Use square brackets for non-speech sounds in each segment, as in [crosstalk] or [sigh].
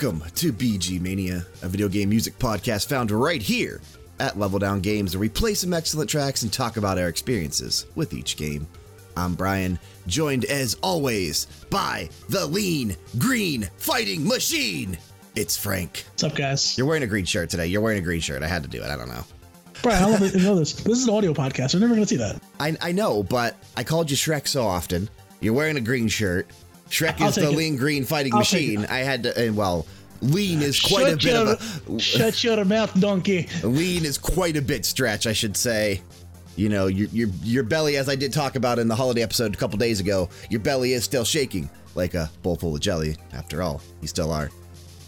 Welcome to BG Mania, a video game music podcast found right here at Level Down Games, where we play some excellent tracks and talk about our experiences with each game. I'm Brian, joined as always by the lean green fighting machine. It's Frank. What's up, guys? You're wearing a green shirt today. You're wearing a green shirt. I had to do it. I don't know. Brian, I don't know [laughs] this. This is an audio podcast. They're never going to see that. I, I know, but I called you Shrek so often. You're wearing a green shirt. Shrek I'll is the it. lean green fighting I'll machine. I had to, and well, lean is quite a shut bit your, of a. [laughs] shut your mouth, donkey. Lean is quite a bit stretch, I should say. You know, your, your, your belly, as I did talk about in the holiday episode a couple days ago, your belly is still shaking like a bowl full of jelly. After all, you still are.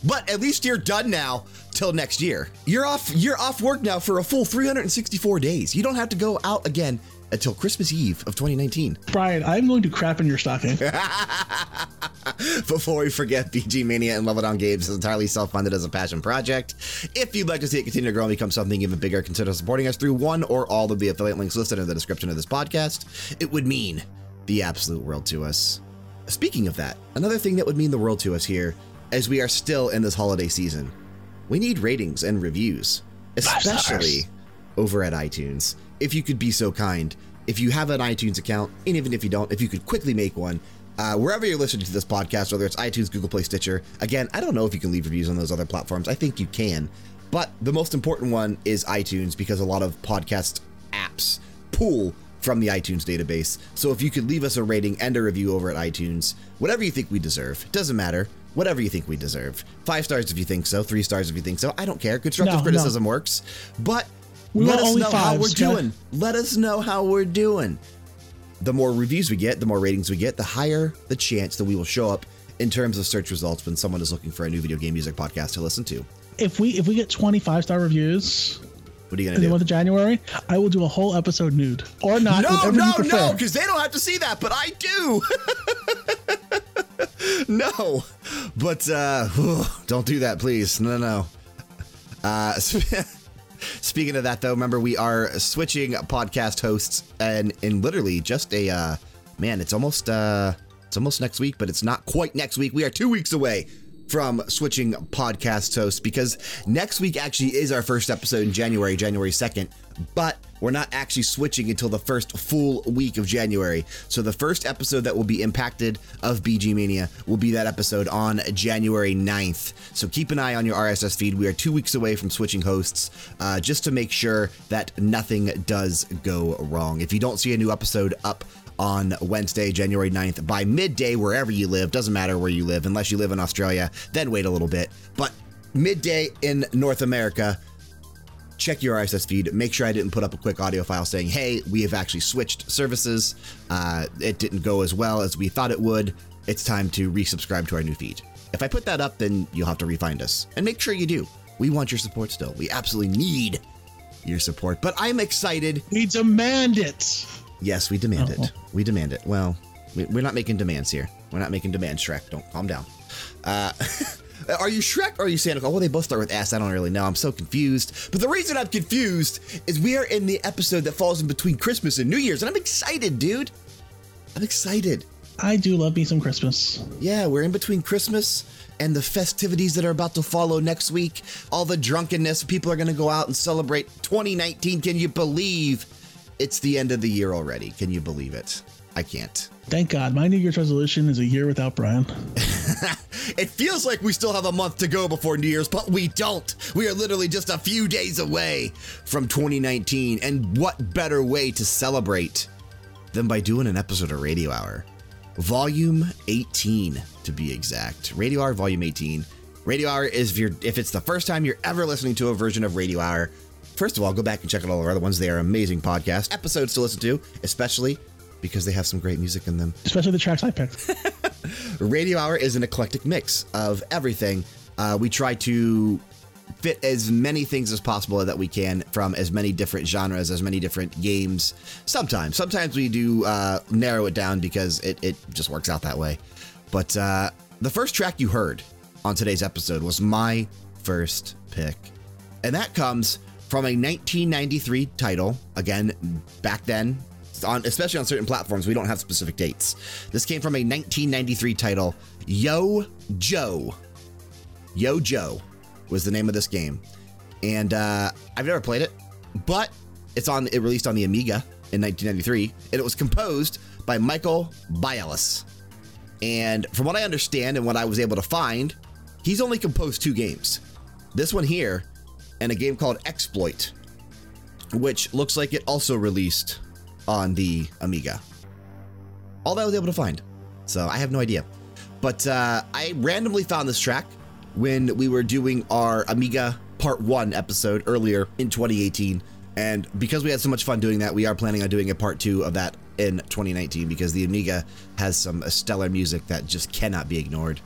But at least you're done now till next year. You're off. You're off work now for a full 364 days. You don't have to go out again until Christmas Eve of 2019. Brian, I'm going to crap in your stocking. [laughs] Before we forget, BG Mania and Level Down Games is entirely self funded as a passion project. If you'd like to see it continue to grow and become something even bigger, consider supporting us through one or all of the affiliate links listed in the description of this podcast. It would mean the absolute world to us. Speaking of that, another thing that would mean the world to us here, as we are still in this holiday season, we need ratings and reviews, especially over at iTunes. If you could be so kind, if you have an iTunes account, and even if you don't, if you could quickly make one, uh, wherever you're listening to this podcast, whether it's iTunes, Google Play, Stitcher. Again, I don't know if you can leave reviews on those other platforms. I think you can. But the most important one is iTunes because a lot of podcast apps pull from the iTunes database. So if you could leave us a rating and a review over at iTunes, whatever you think we deserve, doesn't matter. Whatever you think we deserve. Five stars if you think so, three stars if you think so. I don't care. Constructive No, no. criticism works. But We let us know how we're doing. Let us know how we're doing. The more reviews we get, the more ratings we get, the higher the chance that we will show up in terms of search results when someone is looking for a new video game music podcast to listen to. If we if we get 25 star reviews What are you in going the to month do? of January, I will do a whole episode nude or not. No, no, no, because they don't have to see that, but I do. [laughs] no, but uh, [sighs] don't do that, please. No, no. Uh, [laughs] speaking of that, though, remember we are switching podcast hosts, and in literally just a uh, man, it's almost uh, it's almost next week, but it's not quite next week. We are two weeks away from switching podcast hosts because next week actually is our first episode in January, January 2nd, but we're not actually switching until the first full week of January. So the first episode that will be impacted of BG Mania will be that episode on January 9th. So keep an eye on your RSS feed. We are two weeks away from switching hosts uh, just to make sure that nothing does go wrong. If you don't see a new episode up on Wednesday, January 9th, by midday, wherever you live, doesn't matter where you live, unless you live in Australia, then wait a little bit. But midday in North America, check your RSS feed. Make sure I didn't put up a quick audio file saying, hey, we have actually switched services. Uh, it didn't go as well as we thought it would. It's time to resubscribe to our new feed. If I put that up, then you'll have to refind us. And make sure you do. We want your support still. We absolutely need your support. But I'm excited. We demand it. Yes, we demand Oh. it. We demand it. Well, we- we're not making demands here. We're not making demands, Shrek. Don't calm down. Uh, [laughs] are you Shrek or are you Santa Claus? Well, they both start with S. I don't really know. I'm so confused. But the reason I'm confused is we are in the episode that falls in between Christmas and New Year's, and I'm excited, dude. I'm excited. I do love me some Christmas. Yeah, we're in between Christmas and the festivities that are about to follow next week. All the drunkenness. People are going to go out and celebrate 2019. Can you believe it's the end of the year already? Can you believe it? I can't. Thank God, my New Year's resolution is a year without Brian. [laughs] It feels like we still have a month to go before New Year's, but we don't. We are literally just a few days away from 2019. And what better way to celebrate than by doing an episode of Radio Hour? Volume 18, to be exact. Radio Hour, Volume 18. Radio Hour is if, you're, if it's the first time you're ever listening to a version of Radio Hour, first of all, go back and check out all our other ones. They are amazing podcast episodes to listen to, especially because they have some great music in them. Especially the tracks I picked. [laughs] Radio Hour is an eclectic mix of everything. Uh, we try to fit as many things as possible that we can from as many different genres, as many different games. Sometimes, sometimes we do uh, narrow it down because it, it just works out that way. But uh, the first track you heard on today's episode was my first pick. And that comes from a 1993 title. Again, back then, on, especially on certain platforms, we don't have specific dates. This came from a 1993 title, Yo Joe. Yo Joe was the name of this game. And uh, I've never played it, but it's on. it released on the Amiga in 1993, and it was composed by Michael Baialis. And from what I understand and what I was able to find, he's only composed two games. This one here, and a game called Exploit, which looks like it also released on the Amiga. All that I was able to find. So I have no idea. But uh, I randomly found this track when we were doing our Amiga Part 1 episode earlier in 2018. And because we had so much fun doing that, we are planning on doing a part 2 of that in 2019 because the Amiga has some stellar music that just cannot be ignored.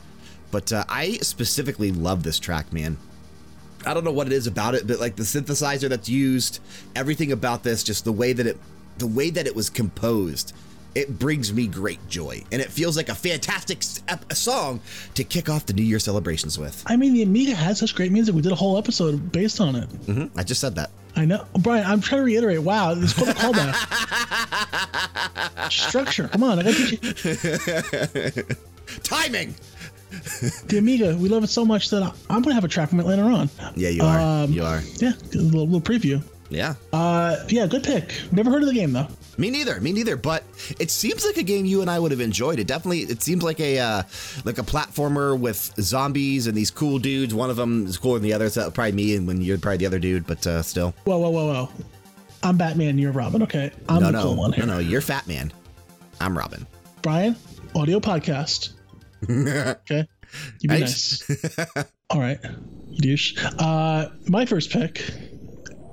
But uh, I specifically love this track, man. I don't know what it is about it, but like the synthesizer that's used, everything about this, just the way that it, the way that it was composed, it brings me great joy, and it feels like a fantastic song to kick off the New Year celebrations with. I mean, the Amiga has such great music. We did a whole episode based on it. Mm -hmm. I just said that. I know, Brian. I'm trying to reiterate. Wow, this called a callback. [laughs] Structure. Come on, I got to teach you. [laughs] Timing. [laughs] the Amiga, we love it so much that I'm going to have a track from it later on. Yeah, you are. Um, you are. Yeah, a little, little preview. Yeah. Uh, yeah, good pick. Never heard of the game though. Me neither. Me neither. But it seems like a game you and I would have enjoyed. It definitely. It seems like a uh, like a platformer with zombies and these cool dudes. One of them is cooler than the other. So probably me, and when you're probably the other dude. But uh, still. Whoa, whoa, whoa, whoa! I'm Batman. You're Robin. Okay, I'm no, the no, cool one here. No, no, you're Fat Man. I'm Robin. Brian, audio podcast. [laughs] okay, you be nice. All right, you douche. Uh, my first pick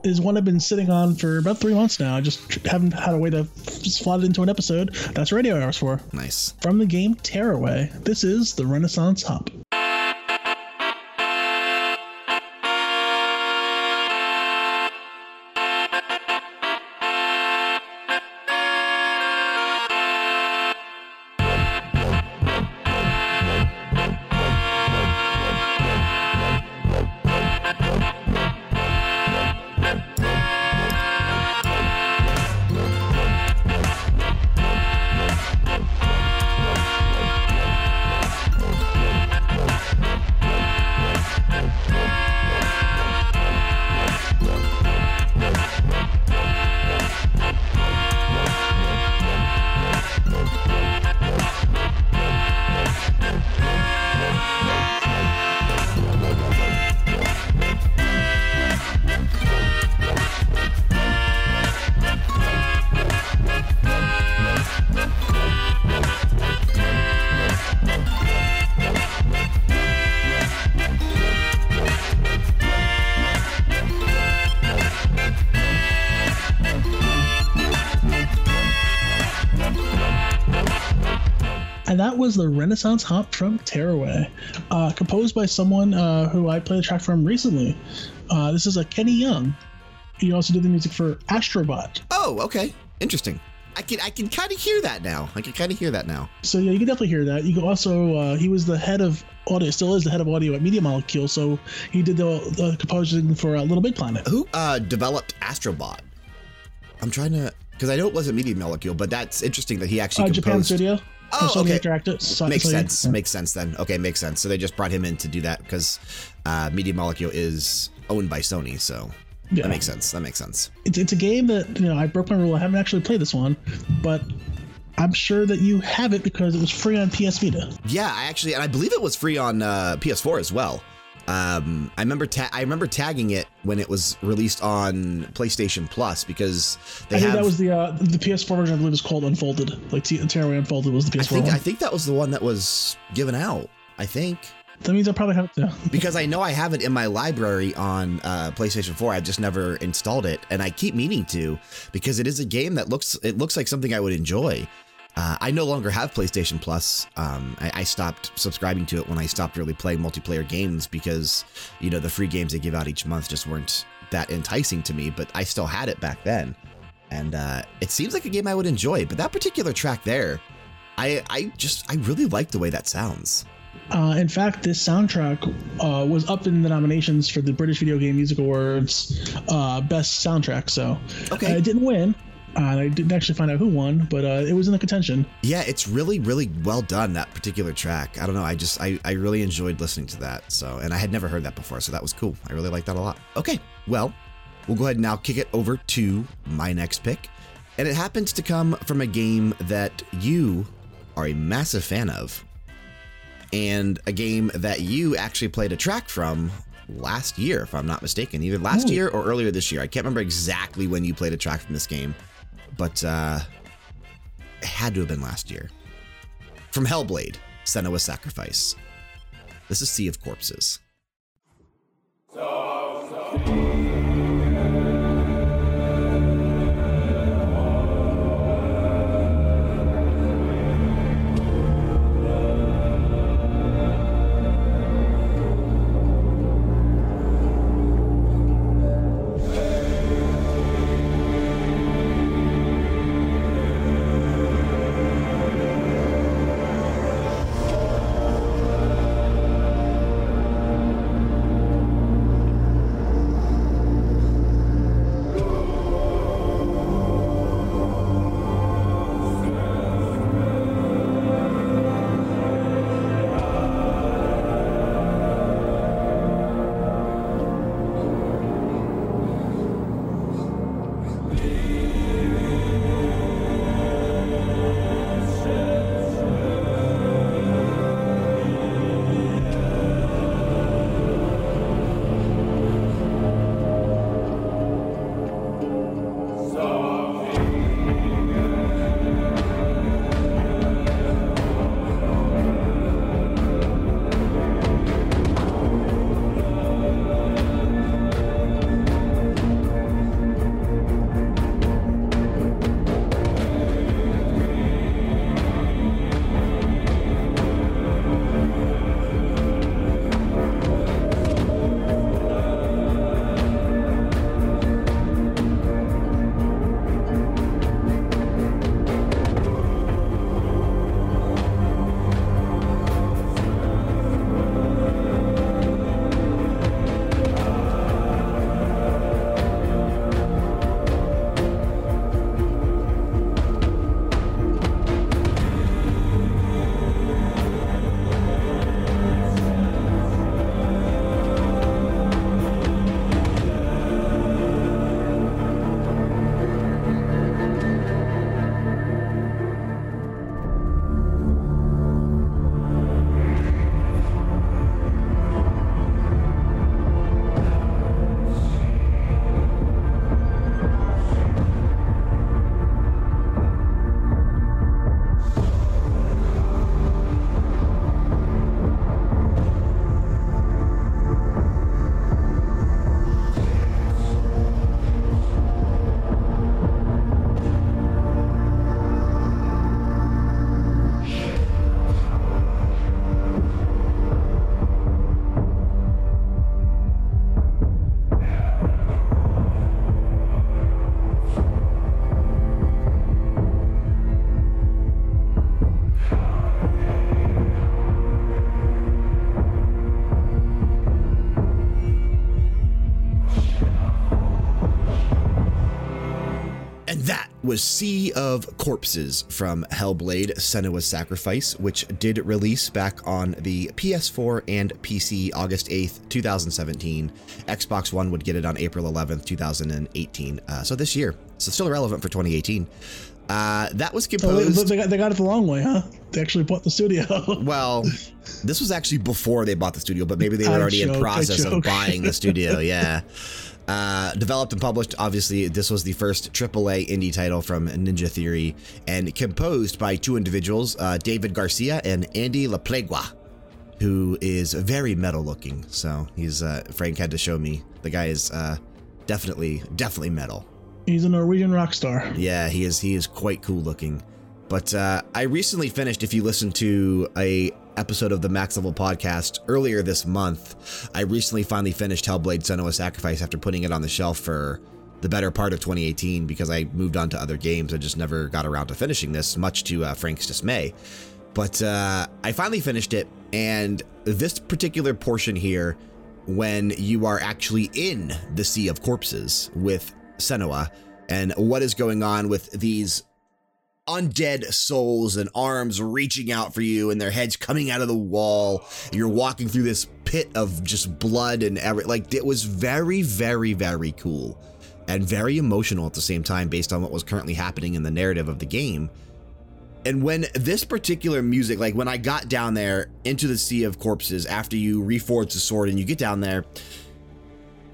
is one I've been sitting on for about three months now. I just haven't had a way to slot it into an episode. That's Radio Hours for. Nice. From the game Tearaway, this is the Renaissance Hop. Was the Renaissance Hop from Tearaway, uh, composed by someone uh, who I played a track from recently. Uh, this is a Kenny Young. He also did the music for Astrobot. Oh, okay, interesting. I can I can kind of hear that now. I can kind of hear that now. So yeah, you can definitely hear that. You can also uh, he was the head of audio, still is the head of audio at Media Molecule. So he did the, the composing for uh, Little Big Planet. Who uh, developed Astrobot? I'm trying to because I know it wasn't Media Molecule, but that's interesting that he actually uh, composed. Japan Studio. Oh, okay. Interactive. So, makes so sense. Yeah. Makes sense then. Okay, makes sense. So they just brought him in to do that because uh, Media Molecule is owned by Sony. So yeah. that makes sense. That makes sense. It's, it's a game that you know I broke my rule. I haven't actually played this one, but I'm sure that you have it because it was free on PS Vita. Yeah, I actually, and I believe it was free on uh, PS4 as well. Um, I remember I remember tagging it when it was released on PlayStation Plus because they I think have, that was the uh, the PS4 version. I believe is called Unfolded. Like Tearaway Unfolded was the PS4 I think, one. I think that was the one that was given out. I think. That means I probably have too. [laughs] because I know I have it in my library on uh, PlayStation 4. I've just never installed it, and I keep meaning to because it is a game that looks it looks like something I would enjoy. Uh, I no longer have PlayStation Plus. Um, I, I, stopped subscribing to it when I stopped really playing multiplayer games because, you know, the free games they give out each month just weren't that enticing to me, but I still had it back then. And uh, it seems like a game I would enjoy. But that particular track there, I, I just, I really like the way that sounds. Uh, in fact, this soundtrack uh, was up in the nominations for the British Video Game Music Awards uh, Best Soundtrack. So okay. it didn't win, Uh, I didn't actually find out who won, but uh, it was in the contention. Yeah, it's really, really well done, that particular track. I don't know. I just, I, I really enjoyed listening to that. So, and I had never heard that before. So that was cool. I really liked that a lot. Okay. Well, we'll go ahead and now kick it over to my next pick. And it happens to come from a game that you are a massive fan of. And a game that you actually played a track from last year, if I'm not mistaken. Either last year or earlier this year. I can't remember exactly when you played a track from this game but uh, it had to have been last year. From Hellblade, Senua's Sacrifice. This is Sea of Corpses. Was Sea of Corpses from Hellblade Senua's Sacrifice, which did release back on the PS4 and PC August 8th, 2017. Xbox One would get it on April 11th, 2018. Uh, so this year. So still relevant for 2018. Uh, that was composed. Oh, they, got, they got it the long way, huh? They actually bought the studio. [laughs] well, this was actually before they bought the studio, but maybe they were already joke, in process of buying the studio. [laughs] Yeah. Uh, developed and published, obviously, this was the first AAA indie title from Ninja Theory and composed by two individuals, uh, David Garcia and Andy LaPlegua, who is very metal looking. So he's, uh, Frank had to show me. The guy is uh, definitely, definitely metal. He's a Norwegian rock star. Yeah, he is. He is quite cool looking. But uh, I recently finished, if you listen to a episode of the Max Level podcast earlier this month, I recently finally finished Hellblade Senua Sacrifice after putting it on the shelf for the better part of 2018 because I moved on to other games. I just never got around to finishing this, much to uh, Frank's dismay. But uh, I finally finished it, and this particular portion here, when you are actually in the Sea of Corpses with Senua, and what is going on with these undead souls and arms reaching out for you and their heads coming out of the wall. You're walking through this pit of just blood and every like it was very, very, very cool and very emotional at the same time based on what was currently happening in the narrative of the game. And when this particular music, like when I got down there into the sea of corpses after you reforge the sword and you get down there,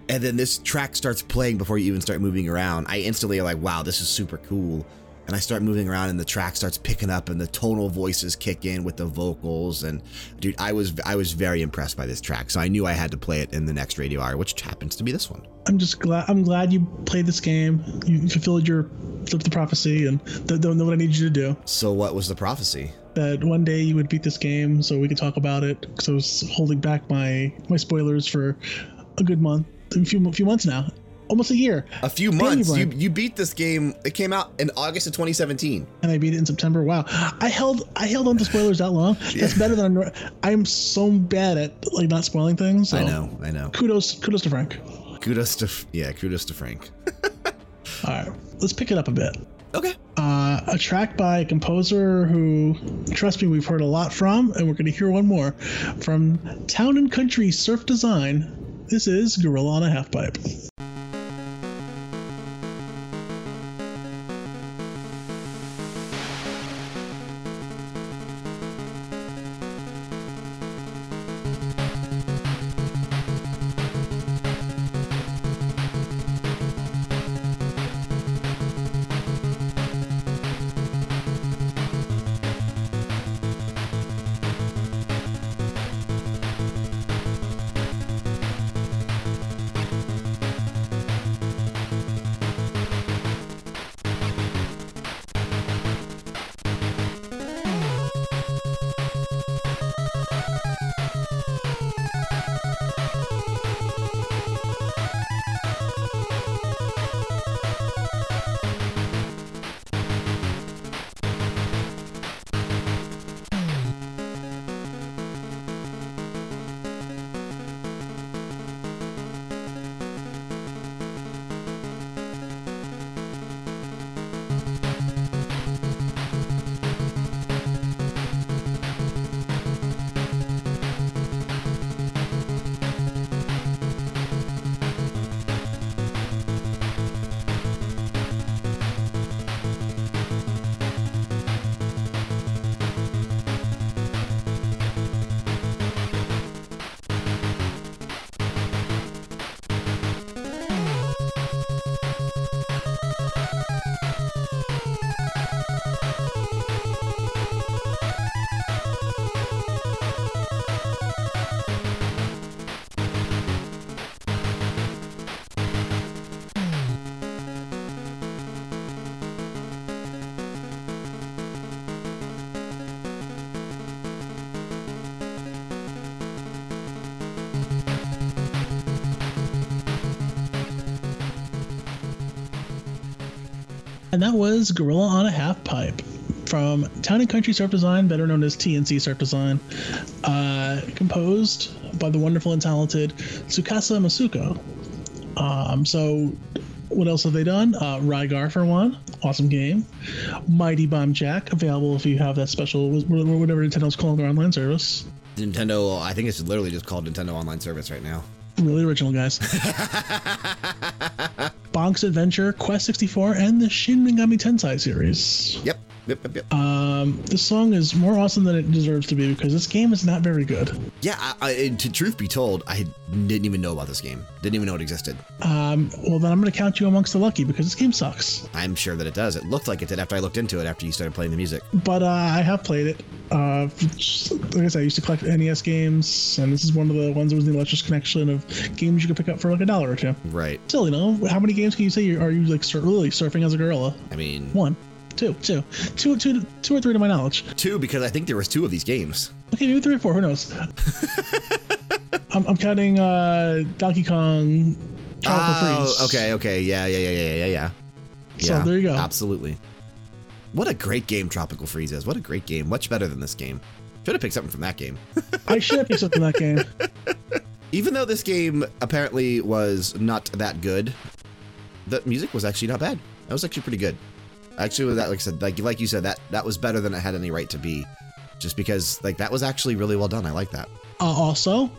and then this track starts playing before you even start moving around, I instantly like, wow, this is super cool and I start moving around and the track starts picking up and the tonal voices kick in with the vocals and dude I was I was very impressed by this track so I knew I had to play it in the next radio hour which happens to be this one. I'm just glad I'm glad you played this game you fulfilled your the prophecy and don't know what I need you to do. So what was the prophecy? That one day you would beat this game so we could talk about it because I was holding back my my spoilers for a good month a few, a few months now almost a year. A few months. You you beat this game. It came out in August of 2017, and I beat it in September. Wow, I held I held on to spoilers that long. [laughs] That's yeah. better than I'm. I'm so bad at like not spoiling things. So I know. I know. Kudos kudos to Frank. Kudos to yeah. Kudos to Frank. [laughs] All right, let's pick it up a bit. Okay. Uh, a track by a composer who, trust me, we've heard a lot from, and we're going to hear one more from Town and Country Surf Design. This is Gorilla on a Half And that was Gorilla on a Half Pipe from Town and Country Surf Design, better known as TNC Surf Design, uh, composed by the wonderful and talented Tsukasa Masuko. Um, so, what else have they done? Uh, Rygar for one, awesome game. Mighty Bomb Jack, available if you have that special, whatever Nintendo's calling their online service. Nintendo, I think it's literally just called Nintendo Online Service right now. Really original, guys. [laughs] Bonk's Adventure, Quest 64, and the Shin Megami Tensei series. Yep. Yep, yep, yep. Um, this song is more awesome than it deserves to be because this game is not very good. Yeah, I, I, to truth be told, I didn't even know about this game. Didn't even know it existed. Um, well, then I'm going to count you amongst the lucky because this game sucks. I'm sure that it does. It looked like it did after I looked into it after you started playing the music. But uh, I have played it. Uh, like I said, I used to collect NES games, and this is one of the ones that was in the electric connection of games you could pick up for like a dollar or two. Right. Still, you know, how many games can you say you, are you like sur- really surfing as a gorilla? I mean, one. Two, two, two, two, two or three to my knowledge. Two, because I think there was two of these games. Okay, maybe three or four. Who knows? [laughs] I'm, I'm, counting uh, Donkey Kong. Tropical oh, Freeze. okay, okay, yeah, yeah, yeah, yeah, yeah, yeah. So yeah, there you go. Absolutely. What a great game Tropical Freeze is. What a great game. Much better than this game. Should have picked something from that game. I should have picked something from that game. [laughs] Even though this game apparently was not that good, the music was actually not bad. That was actually pretty good. Actually, with that like I said, like like you said, that that was better than it had any right to be, just because like that was actually really well done. I like that. Uh, also,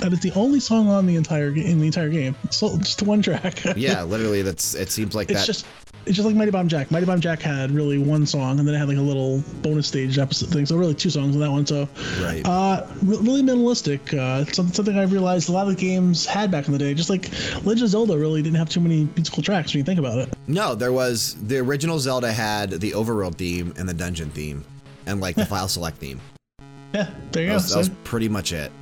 that is the only song on the entire in the entire game. So just one track. yeah, [laughs] literally. That's it. Seems like it's that. just it's just like Mighty Bomb Jack. Mighty Bomb Jack had really one song, and then it had like a little bonus stage episode thing. So really two songs on that one. So right. Uh, really minimalistic. Uh, something something I realized a lot of the games had back in the day. Just like Legend of Zelda really didn't have too many musical tracks when you think about it. No, there was the original Zelda had the overworld theme and the dungeon theme, and like the [laughs] file select theme. Yeah, there you that go. Was, that was pretty much it.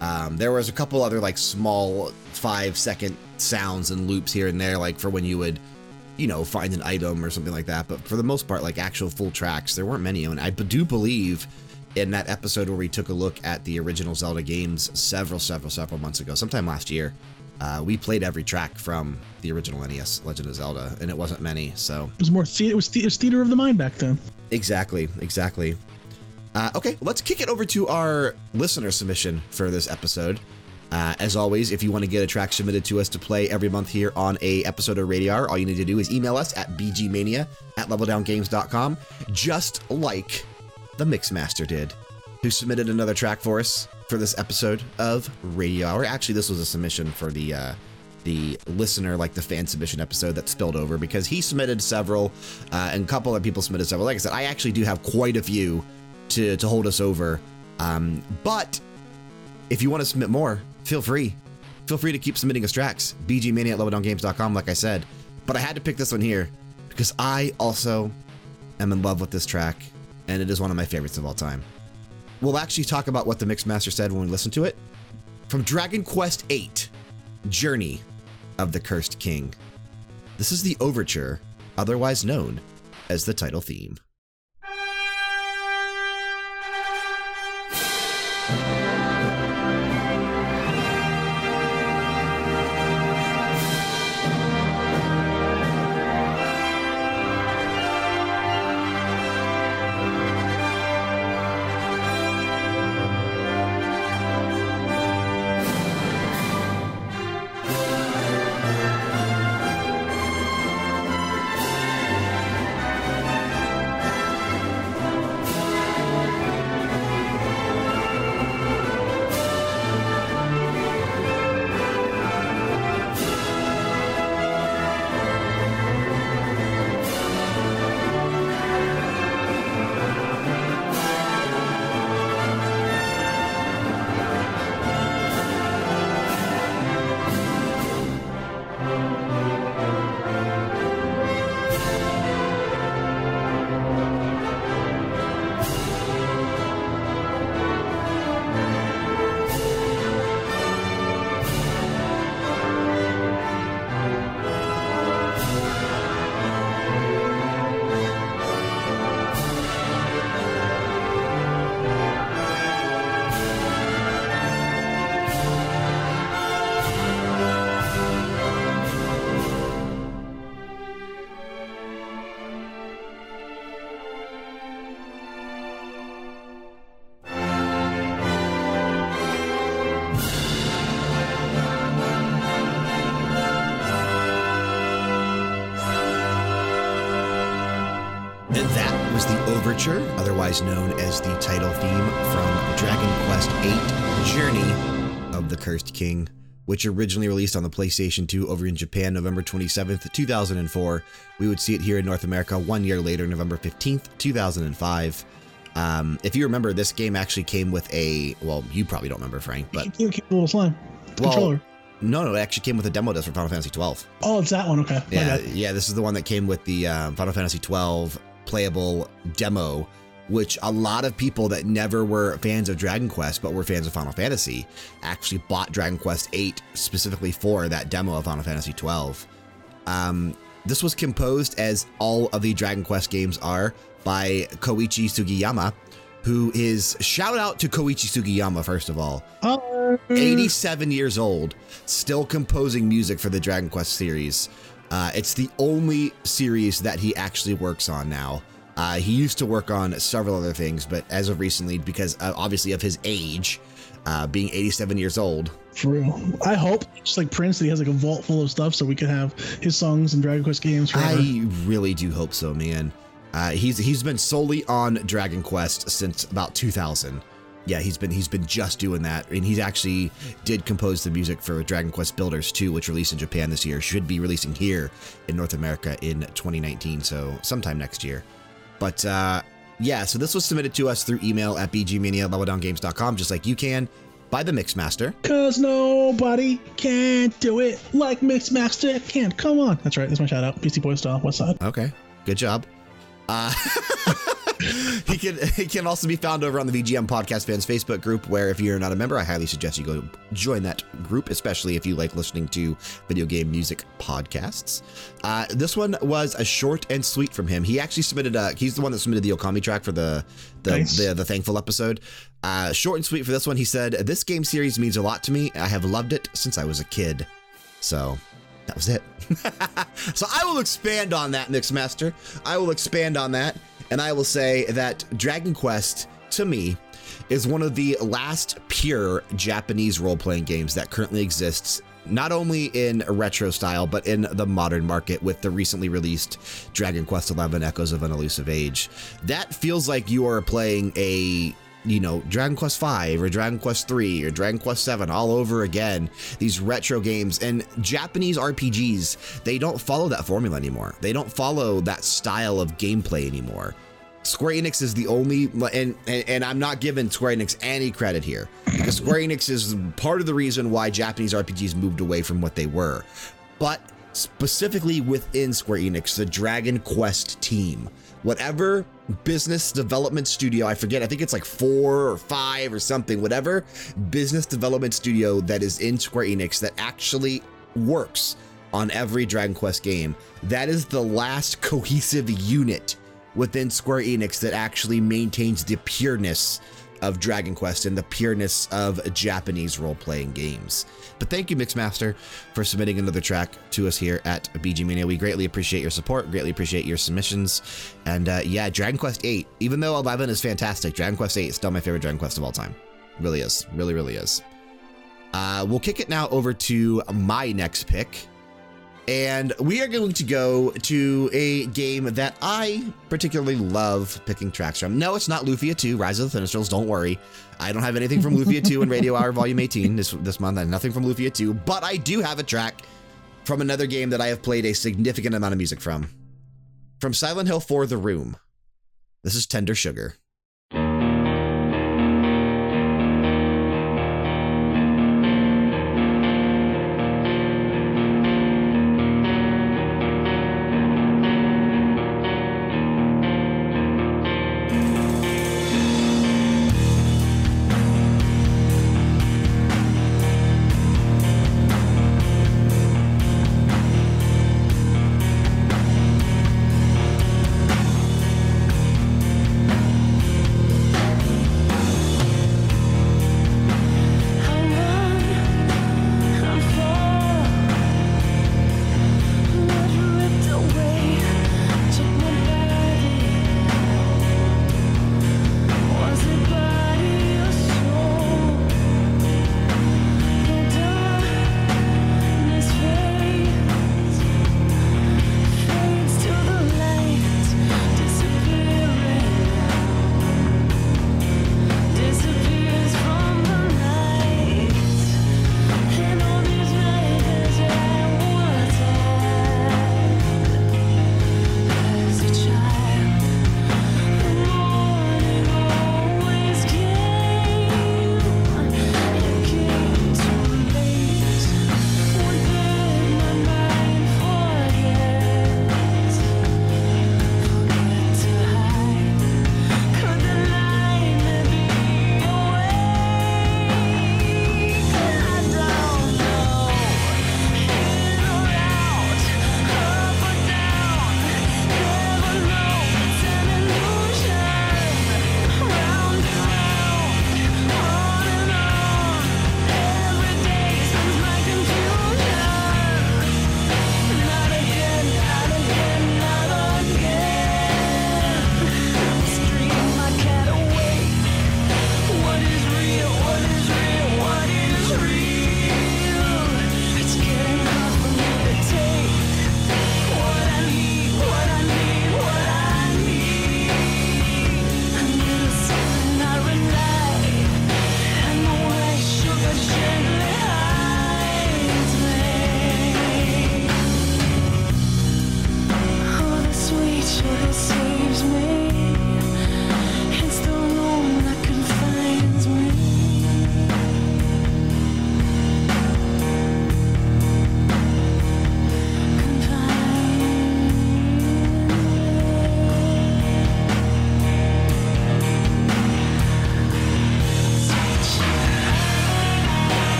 Um, there was a couple other like small five second sounds and loops here and there, like for when you would, you know, find an item or something like that. But for the most part, like actual full tracks, there weren't many. And I do believe in that episode where we took a look at the original Zelda games several, several, several months ago, sometime last year, uh, we played every track from the original NES Legend of Zelda, and it wasn't many. So it was more the it was, the it was theater of the mind back then. Exactly, exactly. Uh, okay, let's kick it over to our listener submission for this episode. Uh, as always, if you want to get a track submitted to us to play every month here on a episode of Radio all you need to do is email us at bgmania at leveldowngames.com, just like the Mixmaster did, who submitted another track for us for this episode of Radio Hour. Actually, this was a submission for the uh, the listener, like the fan submission episode that spilled over because he submitted several, uh, and a couple of people submitted several. Like I said, I actually do have quite a few to, to hold us over. Um, but if you want to submit more, feel free. Feel free to keep submitting us tracks. bgmania at leveldowngames.com, like I said. But I had to pick this one here because I also am in love with this track, and it is one of my favorites of all time. We'll actually talk about what the Mixmaster said when we listen to it. From Dragon Quest VIII Journey of the Cursed King. This is the overture, otherwise known as the title theme. Overture, otherwise known as the title theme from Dragon Quest VIII Journey of the Cursed King, which originally released on the PlayStation 2 over in Japan November 27th, 2004. We would see it here in North America one year later, November 15th, 2005. Um, if you remember, this game actually came with a, well, you probably don't remember, Frank, but. It came with a little slime. Well, Controller. No, no, it actually came with a demo disc for Final Fantasy 12. Oh, it's that one. Okay. My Yeah, bad. yeah, this is the one that came with the uh, Final Fantasy 12 playable demo, which a lot of people that never were fans of Dragon Quest but were fans of Final Fantasy actually bought Dragon Quest 8 specifically for that demo of Final Fantasy 12. Um, this was composed, as all of the Dragon Quest games are, by Koichi Sugiyama, who is shout out to Koichi Sugiyama, first of all. Oh, 87 years old, still composing music for the Dragon Quest series. Uh, it's the only series that he actually works on now. Uh, he used to work on several other things, but as of recently, because uh, obviously of his age, uh, being 87 years old. For real. I hope, just like Prince, that he has like a vault full of stuff so we can have his songs and Dragon Quest games forever. I really do hope so, man. Uh, he's he's been solely on Dragon Quest since about 2000. Yeah, he's been he's been just doing that, and he actually did compose the music for Dragon Quest Builders 2, which released in Japan this year. Should be releasing here in North America in 2019, so sometime next year. But uh, yeah, so this was submitted to us through email at bgmania.leveldowngames.com, just like you can, by the Mixmaster. Cause nobody can do it like Mixmaster can. Come on. That's right. That's my shout out. PC Boy style, West Side. Okay, good job. Uh, [laughs] [laughs] he can he can also be found over on the VGM Podcast Fans Facebook group, where if you're not a member, I highly suggest you go join that group, especially if you like listening to video game music podcasts. Uh, this one was a short and sweet from him. He actually submitted a he's the one that submitted the Okami track for the the Nice. the, the thankful episode. Uh, short and sweet for this one. He said, "This game series means a lot to me. I have loved it since I was a kid." So that was it. [laughs] so I will expand on that, Mixmaster. I will expand on that, and I will say that Dragon Quest, to me, is one of the last pure Japanese role playing games that currently exists. Not only in retro style, but in the modern market with the recently released Dragon Quest XI Echoes of an Elusive Age. That feels like you are playing a you know, Dragon Quest V or Dragon Quest III or Dragon Quest VII all over again. These retro games and Japanese RPGs, they don't follow that formula anymore. They don't follow that style of gameplay anymore. Square Enix is the only, and, and, and I'm not giving Square Enix any credit here because Square [laughs] Enix is part of the reason why Japanese RPGs moved away from what they were. But specifically within Square Enix, the Dragon Quest team, whatever business development studio, I forget, I think it's like four or five or something, whatever business development studio that is in Square Enix that actually works on every Dragon Quest game, that is the last cohesive unit within Square Enix that actually maintains the pureness of Dragon Quest and the pureness of Japanese role playing games. But thank you, Mixmaster, for submitting another track to us here at BG Mania. We greatly appreciate your support, greatly appreciate your submissions. And uh, yeah, Dragon Quest 8, even though 11 is fantastic, Dragon Quest 8 is still my favorite Dragon Quest of all time. Really is. Really, really is. Uh, we'll kick it now over to my next pick. And we are going to go to a game that I particularly love picking tracks from. No, it's not Lufia 2, Rise of the Thunderstrolls. Don't worry. I don't have anything from Lufia 2 and [laughs] Radio Hour Volume 18 this, this month. I have nothing from Lufia 2, but I do have a track from another game that I have played a significant amount of music from. From Silent Hill 4 The Room. This is Tender Sugar.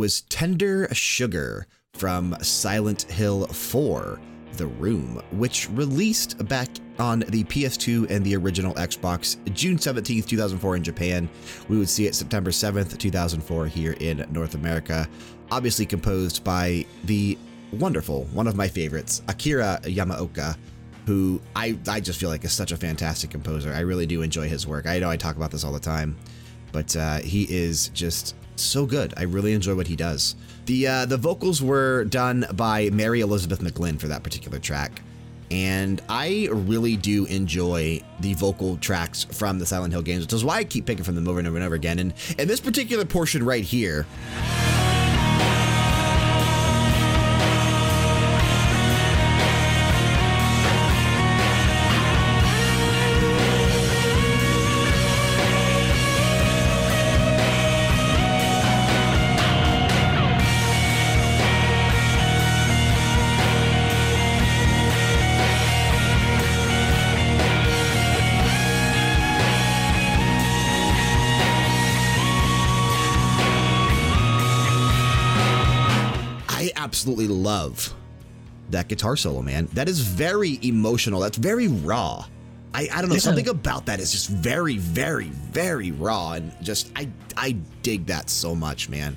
Was Tender Sugar from Silent Hill 4 The Room, which released back on the PS2 and the original Xbox June 17th, 2004 in Japan. We would see it September 7th, 2004 here in North America. Obviously composed by the wonderful, one of my favorites, Akira Yamaoka, who I, I just feel like is such a fantastic composer. I really do enjoy his work. I know I talk about this all the time, but uh, he is just so good. I really enjoy what he does. The, uh, the vocals were done by Mary Elizabeth McGlynn for that particular track. And I really do enjoy the vocal tracks from the Silent Hill games, which is why I keep picking from them over and over and over again. And in this particular portion right here, absolutely love that guitar solo, man. That is very emotional. That's very raw. I, I don't know. Yeah. Something about that is just very, very, very raw. And just, I, I dig that so much, man.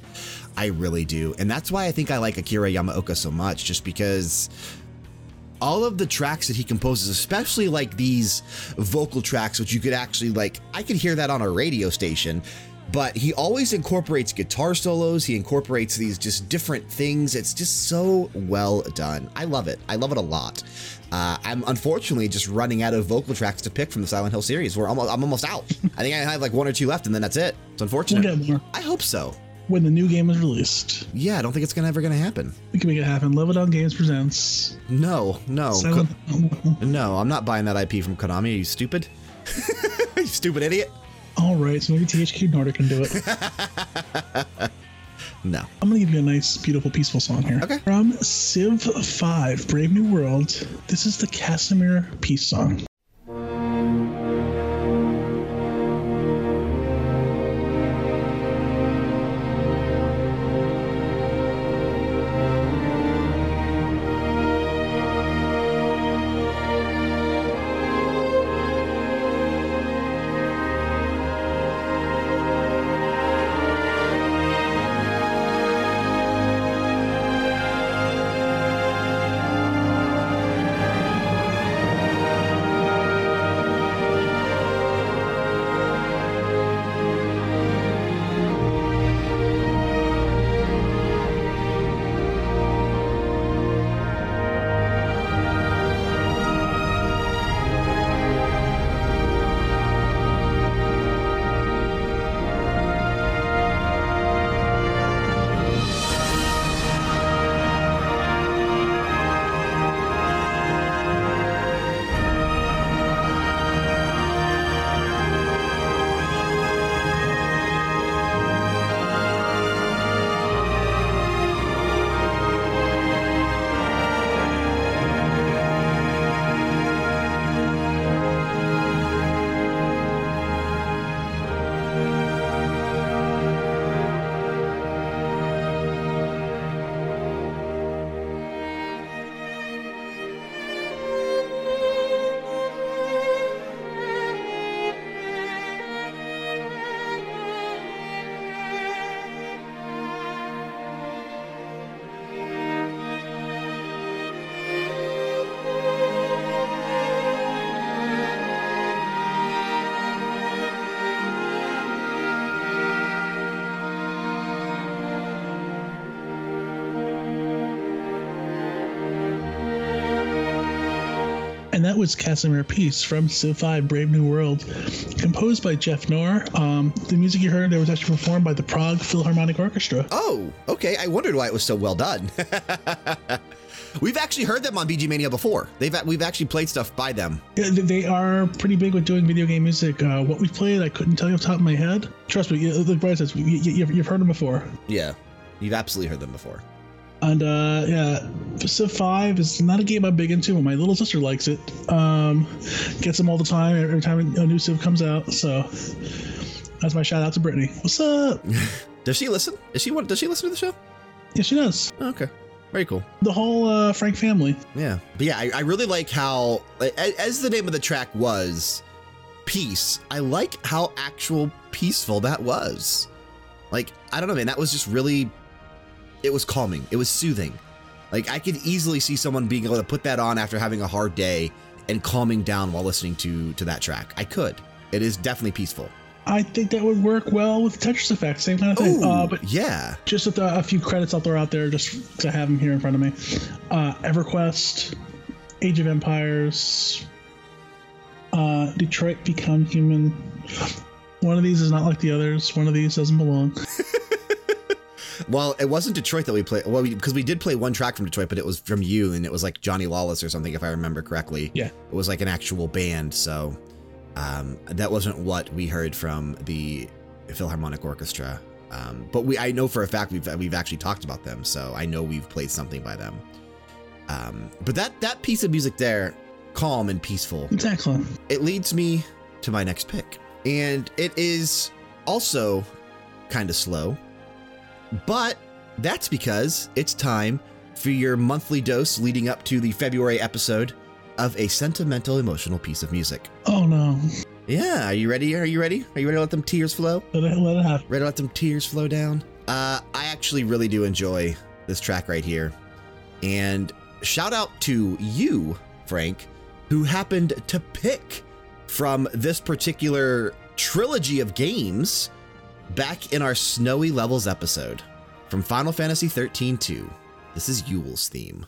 I really do. And that's why I think I like Akira Yamaoka so much, just because all of the tracks that he composes, especially like these vocal tracks, which you could actually like, I could hear that on a radio station but he always incorporates guitar solos. He incorporates these just different things. It's just so well done. I love it. I love it a lot. Uh, I'm unfortunately just running out of vocal tracks to pick from the Silent Hill series. Where I'm, I'm almost out. I think I have like one or two left, and then that's it. It's unfortunate. We'll get more. I hope so. When the new game is released. Yeah, I don't think it's gonna ever gonna happen. We can make it happen. Levittown Games presents. No, no, Silent no. I'm not buying that IP from Konami. Are you stupid? [laughs] you stupid idiot. All right, so maybe THQ Nordic can do it. [laughs] no. I'm going to give you a nice, beautiful, peaceful song here. Okay. From Civ 5 Brave New World, this is the Casimir Peace Song. And that was Casimir Peace from Civ 5 Brave New World, composed by Geoff Knorr. Um, the music you heard there was actually performed by the Prague Philharmonic Orchestra. Oh, okay. I wondered why it was so well done. [laughs] We've actually heard them on BG Mania before. They've we've actually played stuff by them. Yeah, they are pretty big with doing video game music. Uh, what we've played, I couldn't tell you off the top of my head. Trust me, like Brian says, you, have heard them before. Yeah, you've absolutely heard them before. And uh, yeah, Civ 5 is not a game I'm big into, but my little sister likes it. Um, gets them all the time every time a new Civ comes out. So that's my shout out to Brittany. What's up? [laughs] Does she listen? Is she what? Does she listen to the show? Yeah, she does. Oh, okay, very cool. The whole uh, Frank family. Yeah, but yeah, I, I really like how, as the name of the track was, peace. I like how actual peaceful that was. Like I don't know, man. That was just really. It was calming. It was soothing. Like I could easily see someone being able to put that on after having a hard day and calming down while listening to to that track. I could. It is definitely peaceful. I think that would work well with Tetris Effect, same kind of thing. Ooh, uh, but yeah, just with a, a, few credits out there, out there, just to have them here in front of me. Uh, EverQuest, Age of Empires, uh, Detroit Become Human. One of these is not like the others. One of these doesn't belong. [laughs] well, it wasn't Detroit that we played. Well, because we, we, did play one track from Detroit, but it was from you, and it was like Johnny Lawless or something, if I remember correctly. Yeah, it was like an actual band. So um, that wasn't what we heard from the Philharmonic Orchestra. Um, but we, I know for a fact we've we've actually talked about them, so I know we've played something by them. Um, but that that piece of music there, calm and peaceful. Exactly. It leads me to my next pick, and it is also kind of slow, but that's because it's time for your monthly dose leading up to the February episode of a sentimental, emotional piece of music. Oh no. Yeah, are you ready? Are you ready? Are you ready to let them tears flow? Let it, let it happen. Ready to let them tears flow down? Uh, I actually really do enjoy this track right here. And shout out to you, Frank, who happened to pick from this particular trilogy of games back in our Snowy Levels episode from Final Fantasy XIII 2. This is Yeul's theme.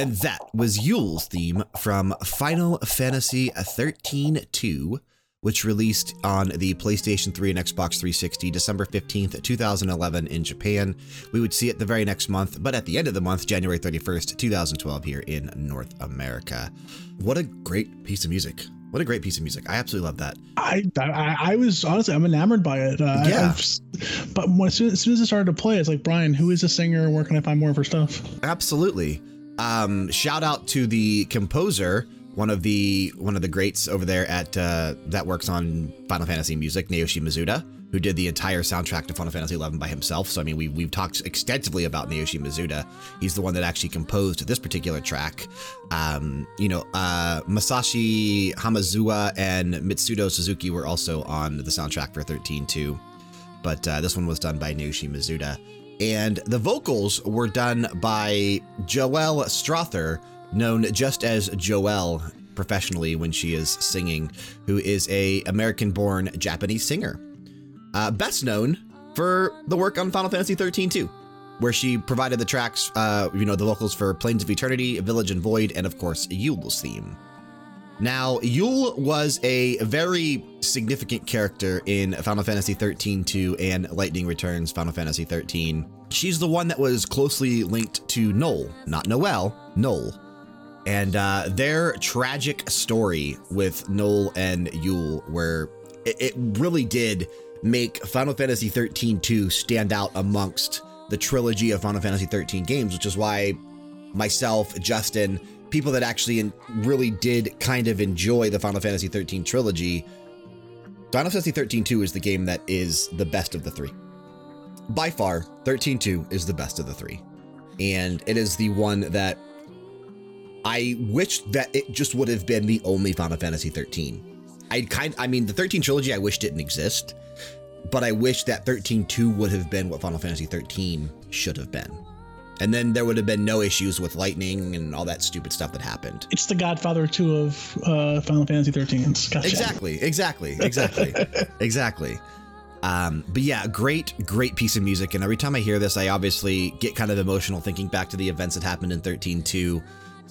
And that was Yeul's theme from Final Fantasy 13 2, which released on the PlayStation 3 and Xbox 360 December 15th, 2011 in Japan. We would see it the very next month, but at the end of the month, January 31st, 2012, here in North America. What a great piece of music. What a great piece of music. I absolutely love that. I I, I was honestly I'm enamored by it. Uh, yeah. I, but when, as, soon, as soon as I started to play, it's like Brian, who is the singer? Where can I find more of her stuff? Absolutely. Um, shout out to the composer, one of the one of the greats over there at uh, that works on Final Fantasy music, Naoshi Mizuta, who did the entire soundtrack to Final Fantasy XI by himself. So I mean, we we've talked extensively about Naoshi Mizuta. He's the one that actually composed this particular track. Um, you know, uh, Masashi Hamauzu and Mitsuto Suzuki were also on the soundtrack for 13 too, but uh, this one was done by Naoshi Mizuta. And the vocals were done by Joelle Strother, known just as Joelle professionally when she is singing, who is a American-born Japanese singer. Uh, best known for the work on Final Fantasy 13 too, where she provided the tracks, uh, you know, the vocals for Plains of Eternity, Village and Void, and of course, Yeul's theme. Now, Yeul was a very significant character in Final Fantasy 13 2 and Lightning Returns Final Fantasy 13. She's the one that was closely linked to Noel, not Noel, Noel. And uh, their tragic story with Noel and Yeul, where it, it really did make Final Fantasy 13 2 stand out amongst the trilogy of Final Fantasy 13 games, which is why myself, Justin, people that actually really did kind of enjoy the Final Fantasy 13 trilogy, Final Fantasy 13 2 is the game that is the best of the three. By far, 13 2 is the best of the three. And it is the one that I wish that it just would have been the only Final Fantasy 13. I kind I mean the 13 trilogy I wish didn't exist, but I wish that 13 2 would have been what Final Fantasy 13 should have been. And then there would have been no issues with lightning and all that stupid stuff that happened. It's the Godfather 2 of uh, Final Fantasy 13. Gotcha. Exactly, exactly, [laughs] exactly, exactly. Um, but yeah, great, great piece of music. And every time I hear this, I obviously get kind of emotional thinking back to the events that happened in 13.2.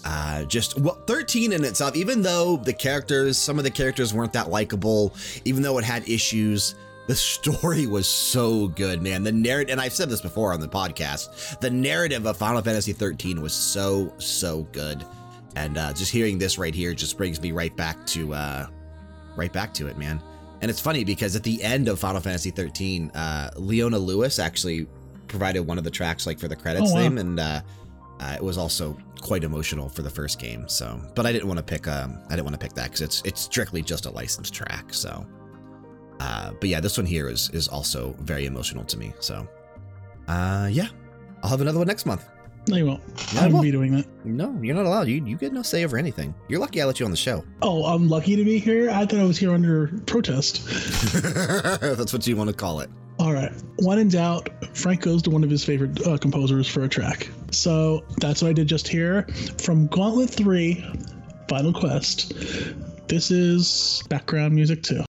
Uh, just well, 13 in itself, even though the characters, some of the characters weren't that likable, even though it had issues, the story was so good, man. The narrative, and I've said this before on the podcast, the narrative of Final Fantasy 13 was so, so good. And uh, just hearing this right here just brings me right back to, uh, right back to it, man. And it's funny because at the end of Final Fantasy 13, uh, Leona Lewis actually provided one of the tracks like for the credits Oh, wow. theme, and uh, uh, it was also quite emotional for the first game. So, but I didn't want to pick, um, I didn't want to pick that because it's it's strictly just a licensed track. So, uh, but yeah, this one here is is also very emotional to me. So, uh, yeah, I'll have another one next month. No, you won't. Yeah, I won't. be doing that. No, you're not allowed. You you get no say over anything. You're lucky I let you on the show. Oh, I'm lucky to be here. I thought I was here under protest. [laughs] That's what you want to call it. All right. When in doubt, Frank goes to one of his favorite uh, composers for a track. So that's what I did just here from Gauntlet 3 Final Quest. This is background music too.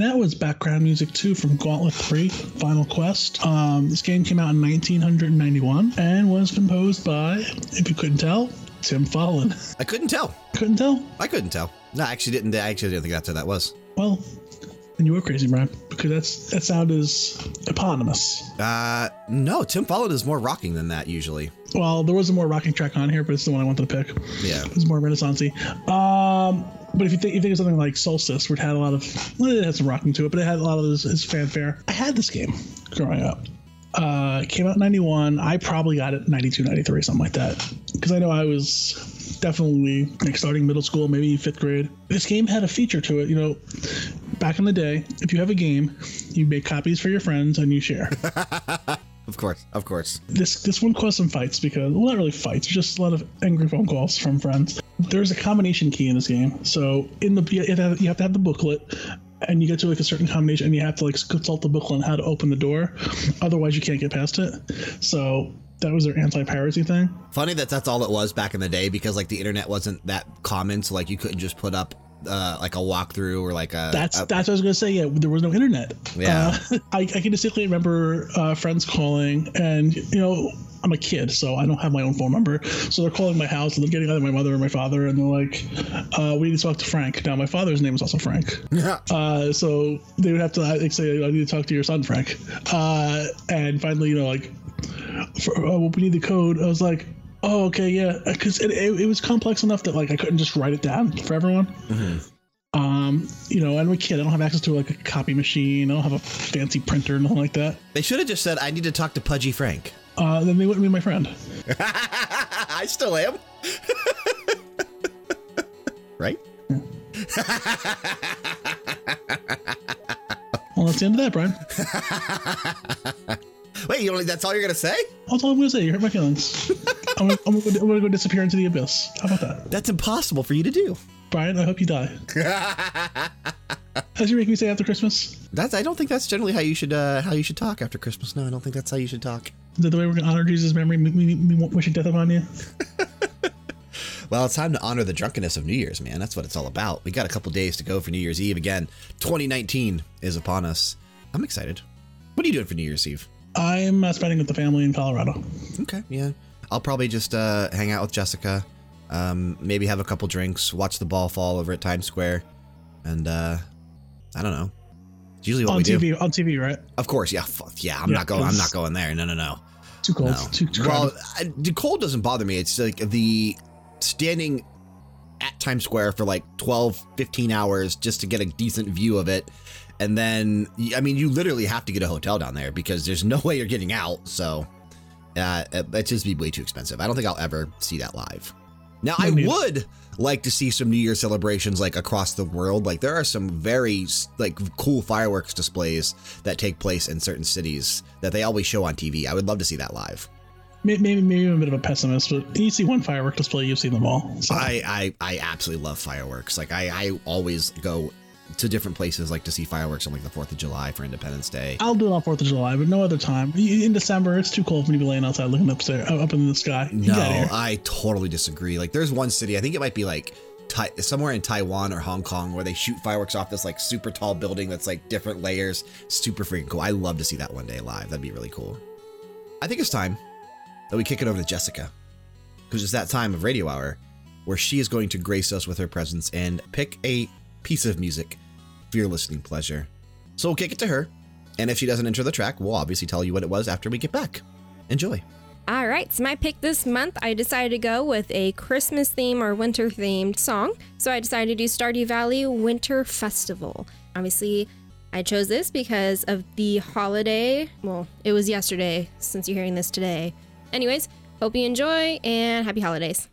And that was background music too from Gauntlet 3 Final Quest. Um, this game came out in 1991 and was composed by, if you couldn't tell, Tim Follin. I couldn't tell. couldn't tell? I couldn't tell. No, I actually didn't. I actually didn't think that's who that was. Well, then you were crazy, Brian, because that's that sound is eponymous. Uh, no, Tim Follin is more rocking than that usually. Well, there was a more rocking track on here, but it's the one I wanted to pick. Yeah. It's more renaissancey. Um, but if you think you think of something like Solstice, where it had a lot of well, it had some rocking to it, but it had a lot of his, his fanfare. I had this game growing up. Uh, it came out in 91. I probably got it 92, 93, something like that. Because I know I was definitely like starting middle school, maybe fifth grade. This game had a feature to it. You know, back in the day, if you have a game, you make copies for your friends and you share. [laughs] Of course, of course. this this one caused some fights because well not really fights just a lot of angry phone calls from friends there's a combination key in this game so in the you have to have, you have, to have the booklet and you get to like a certain combination and you have to like consult the booklet on how to open the door otherwise you can't get past it so that was their anti-piracy thing Funny that that's all it was back in the day because like the internet wasn't that common, so like you couldn't just put up uh, like a walkthrough or like a. that's a- that's what i was gonna say yeah there was no internet Yeah. uh, [laughs] I, I can distinctly remember uh, friends calling and you know i'm a kid so i don't have my own phone number so they're calling my house and they're getting either my mother or my father and they're like uh, we need to talk to frank now my father's name is also frank uh, so they would have to like, say i need to talk to your son frank uh, and finally you know like for, uh, we need the code i was like oh okay yeah because it, it, it was complex enough that like i couldn't just write it down for everyone um, you know, I'm a kid. I don't have access to like a copy machine. I don't have a fancy printer, nothing like that. they should have just said, "I need to talk to Pudgy Frank." Uh, then they wouldn't be my friend. [laughs] I still am. [laughs] right? Well, that's the end of that, Brian. [laughs] Wait, you only, that's all you're going to say? That's all I'm going to say. You hurt my feelings. [laughs] I'm, gonna, I'm, gonna, I'm gonna go disappear into the abyss. How about that? That's impossible for you to do. Brian, I hope you die. [laughs] As you make me say after Christmas? That's. I don't think that's generally how you should uh, how you should talk after Christmas. No, I don't think that's how you should talk. Is that the way we're going to honor Jesus' memory? Me, me, me wishing death upon you? [laughs] Well, it's time to honor the drunkenness of New Year's, man. That's what it's all about. We got a couple days to go for New Year's Eve again. 2019 is upon us. I'm excited. What are you doing for New Year's Eve? I'm uh, spending with the family in Colorado. Okay, yeah. I'll probably just uh, hang out with Jessica, um, maybe have a couple drinks, watch the ball fall over at Times Square, and uh, I don't know. It's usually what on we TV, do. On TV, right? Of course, yeah. Yeah, I'm Yeah, not going. I'm not going there. No, no, no. Too cold. No. Too, too well. I- the cold doesn't bother me. It's like the standing at Times Square for like 12, 15 hours just to get a decent view of it. And then, I mean, you literally have to get a hotel down there because there's [laughs] no way you're getting out. So uh, that'd just be way too expensive. I don't think I'll ever see that live. Now, I would like to see some New Year celebrations like across the world. Like there are some very like cool fireworks displays that take place in certain cities that they always show on TV. I would love to see that live. May- Maybe, maybe I'm a bit of a pessimist, but you see one firework display, you've seen them all. So. I, I, I absolutely love fireworks. Like I, I always go to different places like to see fireworks on like the 4th of July for Independence Day. I'll do it on Fourth of July, but no other time. In December, it's too cold for me to be laying outside looking upstairs, up in the sky. You No. I totally disagree. Like there's one city, I think it might be like somewhere in Taiwan or Hong Kong where they shoot fireworks off this like super tall building that's like different layers. Super freaking cool. I love to see that one day live. That'd be really cool. I think it's time that we kick it over to Jessica because it's that time of Radio Hour where she is going to grace us with her presence and pick a piece of music for your listening pleasure. So we'll kick it to her. And if she doesn't enter the track, we'll obviously tell you what it was after we get back. Enjoy. All right, so my pick this month, I decided to go with a Christmas theme or winter themed song. So I decided to do Stardew Valley Winter Festival. Obviously, I chose this because of the holiday. Well, it was yesterday since you're hearing this today. Anyways, hope you enjoy and happy holidays.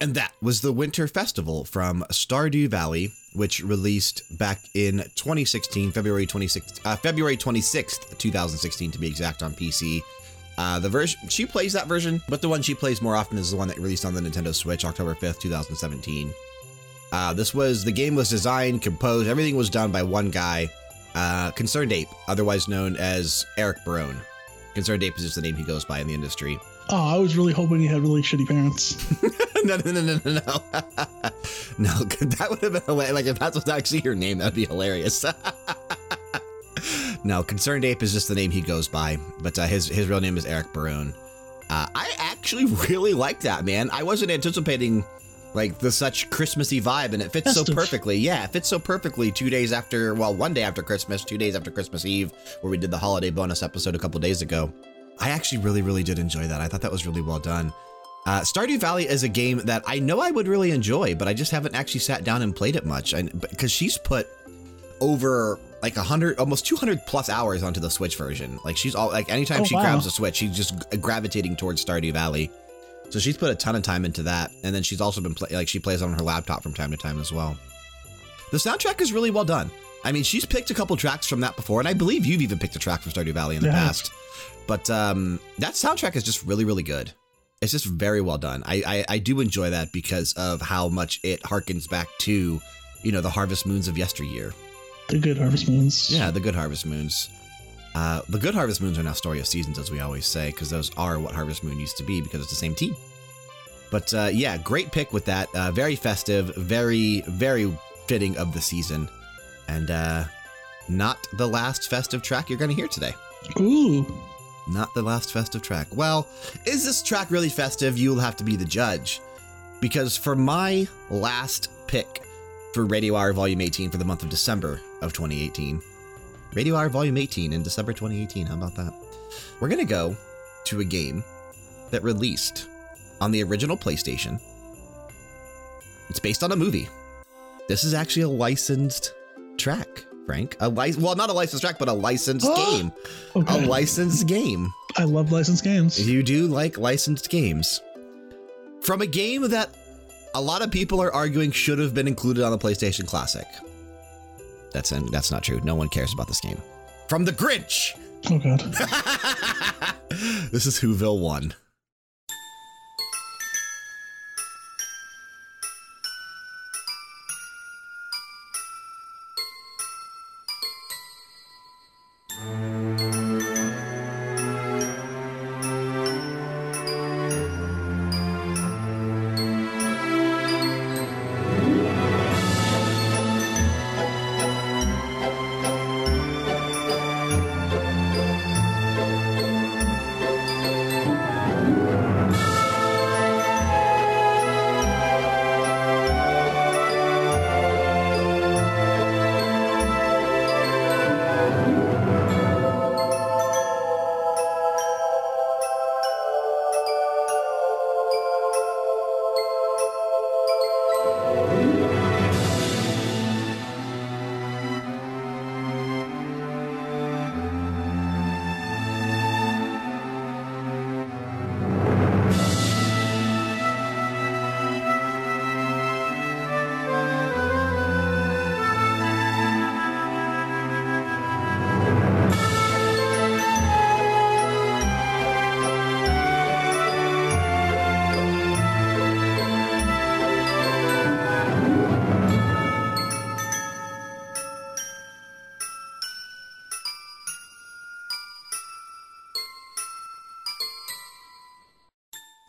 And that was the Winter Festival from Stardew Valley, which released back in 2016, February 26th, uh, February 26th, 2016 to be exact on PC. Uh, the version she plays that version, but the one she plays more often is the one that released on the Nintendo Switch, October 5th, 2017. Uh, this was the game was designed, composed, everything was done by one guy, uh, Concerned Ape, otherwise known as Eric Barone. Concerned Ape is just the name he goes by in the industry. Oh, I was really hoping he had really shitty parents. [laughs] [laughs] no, no, no, no, no, no. [laughs] no, that would have been hilarious. Like, if that was actually your name, that would be hilarious. [laughs] no, Concerned Ape is just the name he goes by, but uh, his, his real name is Eric Barone. Uh, I actually really like that, man. I wasn't anticipating like the such Christmassy vibe, and it fits so perfectly. Yeah, it fits so perfectly two days after, well, one day after Christmas, two days after Christmas Eve, where we did the holiday bonus episode a couple days ago. I actually really, really did enjoy that. I thought that was really well done. Uh, Stardew Valley is a game that I know I would really enjoy, but I just haven't actually sat down and played it much. And because she's put over like 100, almost 200 plus hours onto the Switch version. Like she's all like anytime Oh, she wow. grabs a Switch, she's just gravitating towards Stardew Valley. So she's put a ton of time into that, and then she's also been play, like she plays on her laptop from time to time as well. The soundtrack is really well done. I mean, she's picked a couple tracks from that before, and I believe you've even picked a track from Stardew Valley in the Yeah. past. But um, that soundtrack is just really, really good. It's just very well done. I, I I do enjoy that because of how much it harkens back to, you know, the Harvest Moons of yesteryear. The good Harvest Moons. Yeah, the good Harvest Moons. Uh, the good Harvest Moons are now Story of Seasons, as we always say, because those are what Harvest Moon used to be because it's the same team. But uh, yeah, great pick with that. Uh, very festive, very, very fitting of the season. And uh, not the last festive track you're going to hear today. Ooh. Not the last festive track. Well, is this track really festive? You'll have to be the judge. Because for my last pick for Radio Hour Volume 18 for the month of December of 2018, Radio Hour Volume 18 in December 2018, how about that? We're going to go to a game that released on the original PlayStation. It's based on a movie. This is actually a licensed track, Frank. A lic- well, not a licensed track, but a licensed [gasps] game. A licensed game. I love licensed games. You do like licensed games. From a game that a lot of people are arguing should have been included on the PlayStation Classic. That's that's not true. No one cares about this game. From the Grinch. Oh god. [laughs] this is Whoville 1.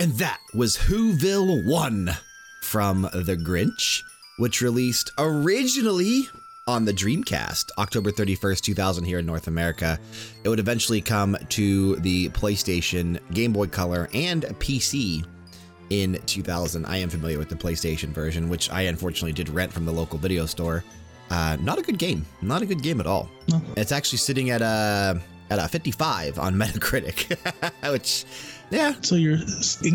And that was Whoville 1 from The Grinch, which released originally on the Dreamcast, October 31st, 2000, here in North America. It would eventually come to the PlayStation, Game Boy Color, and PC in 2000. I am familiar with the PlayStation version, which I unfortunately did rent from the local video store. Uh, not a good game. Not a good game at all. No. It's actually sitting at a at a 55 on [laughs] Metacritic, which, yeah, So you're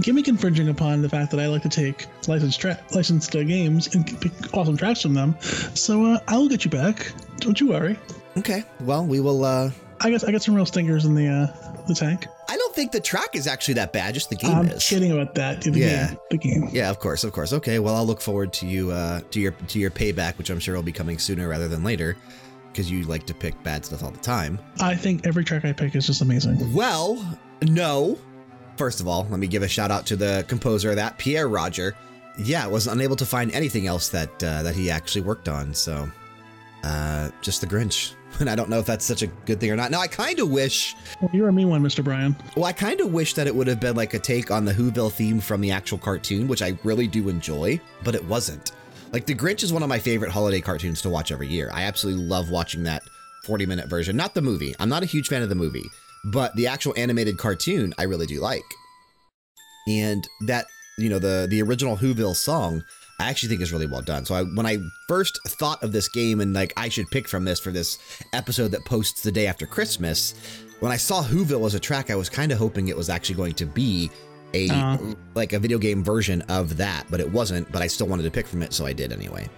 gimmick infringing upon the fact that I like to take licensed tra- licensed uh, games and pick awesome tracks from them. So uh, I will get you back. Don't you worry. okay. Well, we will. Uh, I guess I got some real stinkers in the uh, the tank. I don't think the track is actually that bad. Just the game I'm is. kidding about that. The Yeah. game. The game. Yeah, of course, of course. Okay, well, I'll look forward to you uh, to your to your payback, which I'm sure will be coming sooner rather than later, because you like to pick bad stuff all the time. I think every track I pick is just amazing. Well, no. First of all, let me give a shout out to the composer of that, Pierre Roger. Yeah, was unable to find anything else that uh, that he actually worked on. So, uh, just the Grinch. [laughs] And I don't know if that's such a good thing or not. Now, I kind of wish. Well, you're a mean one, Mr. Brian. Well, I kind of wish that it would have been like a take on the Whoville theme from the actual cartoon, which I really do enjoy, but it wasn't. Like, The Grinch is one of my favorite holiday cartoons to watch every year. I absolutely love watching that 40 minute version. Not the movie. I'm not a huge fan of the movie, but the actual animated cartoon, I really do like. And that, you know, the, the original Whoville song, I actually think is really well done. So I, when I first thought of this game and like I should pick from this for this episode that posts the day after Christmas, when I saw Whoville as a track, I was kind of hoping it was actually going to be a Uh. like a video game version of that, but it wasn't. But I still wanted to pick from it, so I did anyway.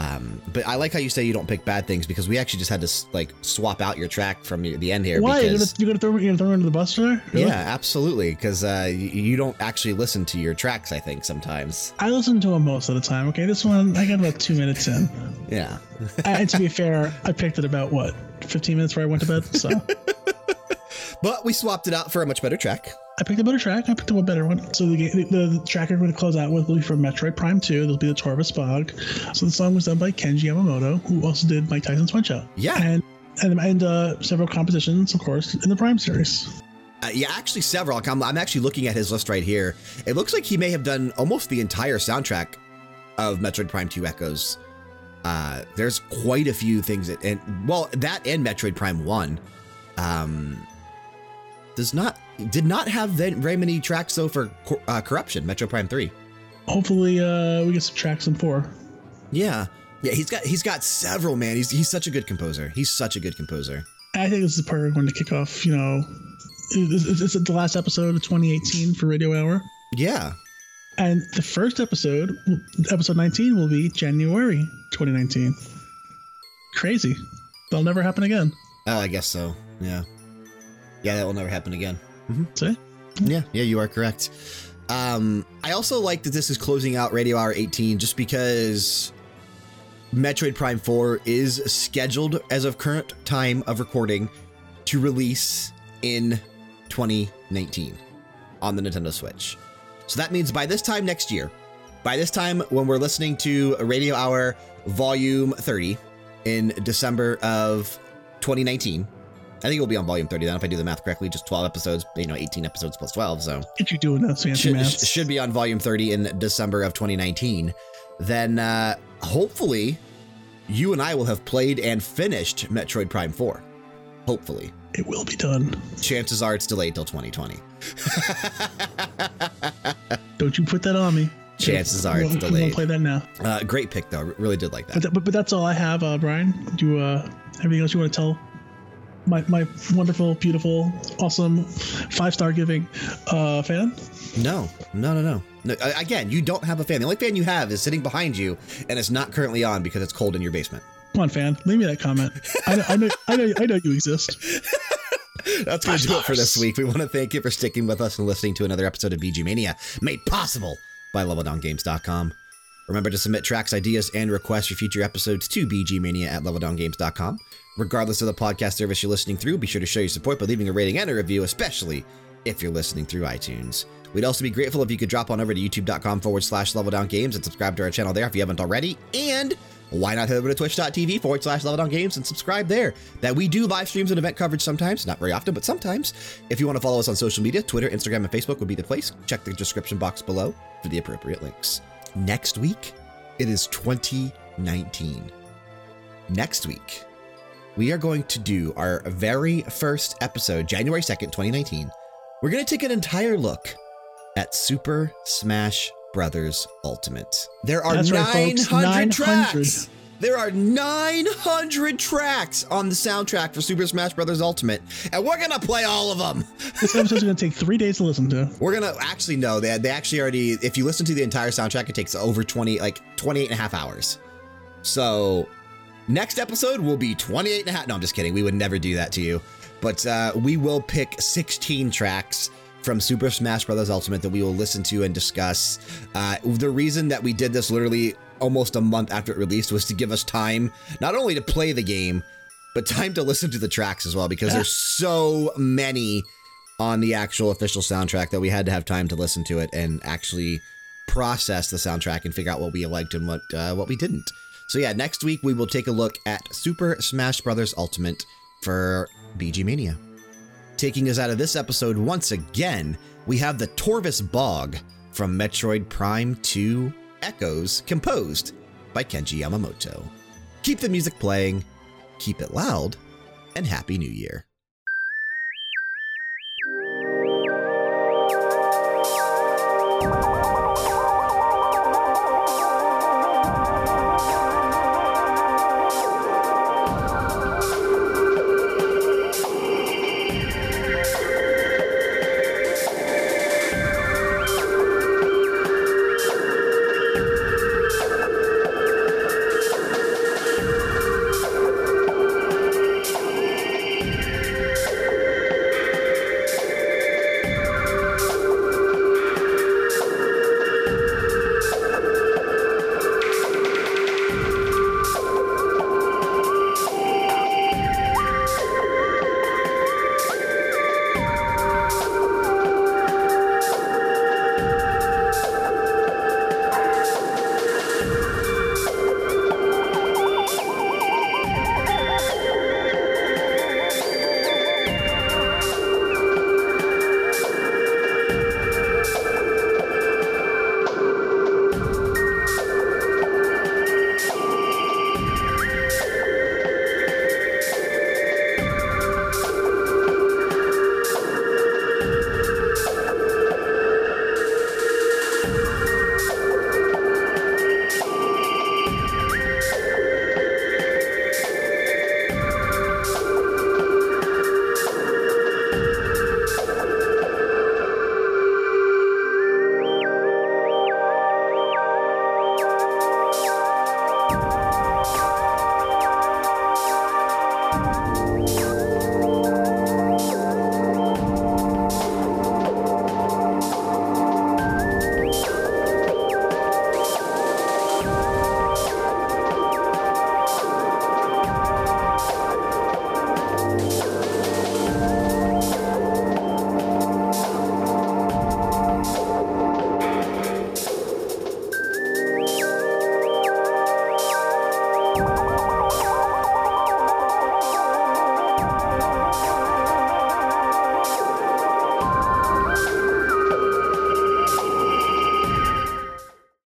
Um, but I like how you say you don't pick bad things because we actually just had to like swap out your track from the end here. Why? Because, you're, gonna, throw, you're gonna throw me under the bus there? Really? Yeah, absolutely. Because uh, you don't actually listen to your tracks, I think, sometimes. I listen to them most of the time. Okay, this one, I got about two minutes in. Yeah. [laughs] and to be fair, I picked it about, what, 15 minutes before I went to bed? So. [laughs] but we swapped it out for a much better track. I picked a better track. I picked up a better one. So the, the, the track I'm going to close out with will be from Metroid Prime 2. There'll be the Torvus Bog. So the song was done by Kenji Yamamoto, who also did Mike Tyson's Punch Out. Yeah. And and, and uh, several compositions, of course, in the Prime series. Uh, yeah, actually, several. I'm, I'm actually looking at his list right here. It looks like he may have done almost the entire soundtrack of Metroid Prime 2 Echoes. Uh, there's quite a few things that, and well, that and Metroid Prime 1 um, does not did not have very many tracks though for uh, Corruption, Metroid Prime 3. Hopefully, uh, we get some tracks in four. Yeah, yeah, he's got he's got several man. He's he's such a good composer. He's such a good composer. I think this is the perfect one to kick off. You know, it's, it's the last episode of 2018 for Radio Hour. Yeah. And the first episode, episode 19, will be January 2019. Crazy. That'll never happen again. Oh, I guess so. Yeah. Yeah, that will never happen again. Mm -hmm. See? Yeah, yeah, you are correct. Um, I also like that this is closing out Radio Hour 18 just because Metroid Prime 4 is scheduled as of current time of recording to release in 2019 on the Nintendo Switch. So that means by this time next year, by this time when we're listening to Radio Hour Volume 30 in December of 2019, I think it will be on volume 30 then if I do the math correctly. Just 12 episodes, you know, 18 episodes plus 12. So if you doing that fancy should, math. should be on volume 30 in December of 2019. Then uh, hopefully you and I will have played and finished Metroid Prime 4. Hopefully. It will be done. Chances are it's delayed till 2020. [laughs] Don't you put that on me. Chances are it's delayed. We'll play that now. Uh, great pick, though. Really did like that. But, but, but that's all I have, uh, Brian. Do you, uh, anything else you want to tell my, my wonderful, beautiful, awesome, five star giving uh, fan? No, no, no, no. no. Again, you don't have a fan. The only fan you have is sitting behind you, and it's not currently on because it's cold in your basement. Come on, fan. Leave me that comment. I know, I know, I know, I know you exist. [laughs] That's going to do it for this week. We want to thank you for sticking with us and listening to another episode of BG Mania, made possible by LevelDownGames.com. Remember to submit tracks, ideas, and requests for future episodes to bgmania at leveldowngames.com. Regardless of the podcast service you're listening through, be sure to show your support by leaving a rating and a review, especially if you're listening through iTunes. We'd also be grateful if you could drop on over to youtube.com forward slash leveldowngames and subscribe to our channel there if you haven't already. And why not head over to twitch.tv forward slash leveldowngames and subscribe there? That we do live streams and event coverage sometimes, not very often, but sometimes. If you want to follow us on social media, Twitter, Instagram, and Facebook would be the place. Check the description box below for the appropriate links. Next week, it is 2019. Next week, we are going to do our very first episode, January 2nd, 2019. We're going to take an entire look at Super Smash Brothers Ultimate. There are That's 900, right, 900 tracks. There are 900 tracks on the soundtrack for Super Smash Brothers Ultimate, and we're going to play all of them. This episode's to take three days to listen to. [laughs] We're to actually, no, they, they actually already, if you listen to the entire soundtrack, it takes over 20, like 28 and a half hours. So next episode will be 28 and a half. No, I'm just kidding. We would never do that to you. But uh, we will pick 16 tracks from Super Smash Bros. Ultimate that we will listen to and discuss. Uh, the reason that we did this literally almost a month after it released was to give us time not only to play the game, but time to listen to the tracks as well because there's [laughs] so many on the actual official soundtrack that we had to have time to listen to it and actually process the soundtrack and figure out what we liked and what uh, what we didn't. So yeah, next week we will take a look at Super Smash Bros. Ultimate for BG Mania. Taking us out of this episode once again, we have the Torvus Bog from Metroid Prime 2 Echoes, composed by Kenji Yamamoto. Keep the music playing, keep it loud, and Happy New Year.